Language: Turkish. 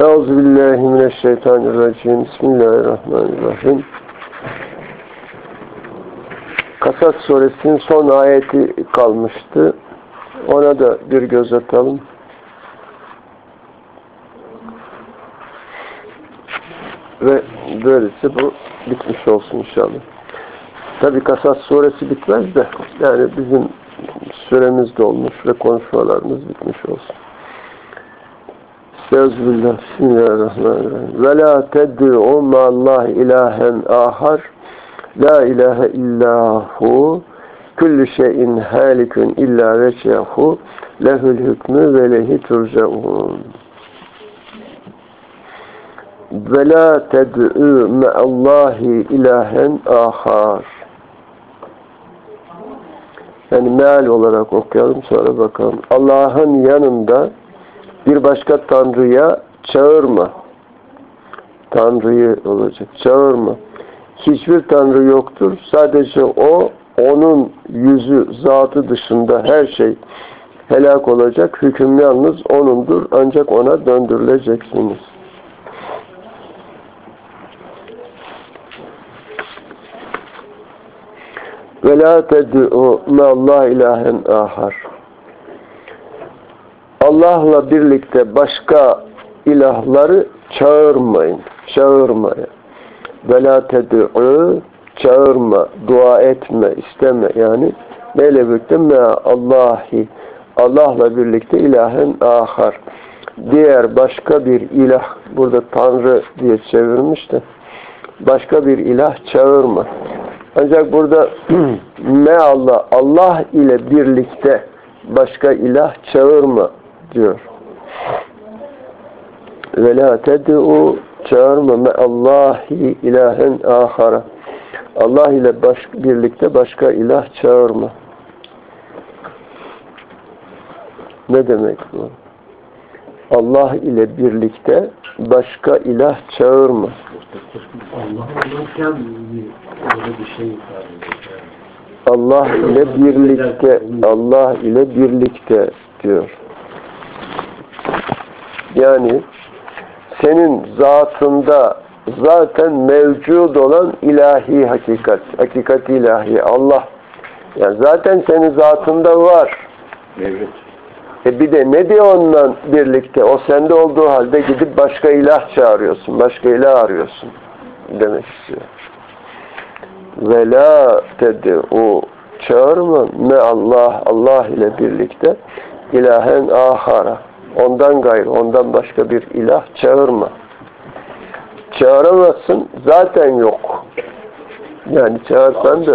Euzubillahimineşşeytanirracim. Bismillahirrahmanirrahim. Kasas suresinin son ayeti kalmıştı. Ona da bir göz atalım. Ve böylece bu bitmiş olsun inşallah. Tabi Kasas suresi bitmez de yani bizim süremiz dolmuş ve konuşmalarımız bitmiş olsun. Estağfirullah. Bismillahirrahmanirrahim. Ve la ted'u ma'allah ilahen ahar. La ilahe illahu. Kullu şeyin halikun illa veçehu. Lehül hükmü ve lehi turcaun. Ve la ted'u ma'allahi ilahen ahar. Yani meal olarak okuyalım sonra bakalım. Allah'ın yanında bir başka tanrıya çağırma. Tanrıyı olacak. Çağırma. Hiçbir tanrı yoktur. Sadece o, onun yüzü, zatı dışında her şey helak olacak. Hüküm yalnız O'nundur. Ancak O'na döndürüleceksiniz. Ve la ted'u Allah ilahen ahar. Allah'la birlikte başka ilahları çağırmayın. Çağırmaya. Ve la çağırma, dua etme, isteme yani. Neyle birlikte? Me Allahi. Allah'la birlikte ilahen ahar. Diğer başka bir ilah, burada Tanrı diye çevirmiş başka bir ilah çağırma. Ancak burada me Allah, Allah ile birlikte başka ilah çağırma diyor. Ve la ted'u çağırma me Allahi ilahen ahara. Allah ile baş, birlikte başka ilah çağırma. Ne demek bu? Allah ile birlikte başka ilah çağırma. Allah ile birlikte, Allah ile birlikte diyor. Yani senin zatında zaten mevcud olan ilahi hakikat, hakikat ilahi Allah. Yani zaten senin zatında var. Mevcut. E bir de ne diyor onunla birlikte? O sende olduğu halde gidip başka ilah çağırıyorsun, başka ilah arıyorsun demek istiyor. Ve la ted'u çağırma me Allah Allah ile birlikte ilahen ahara. Ondan gayrı, ondan başka bir ilah çağırma. Çağıramazsın, zaten yok. Yani çağırsan da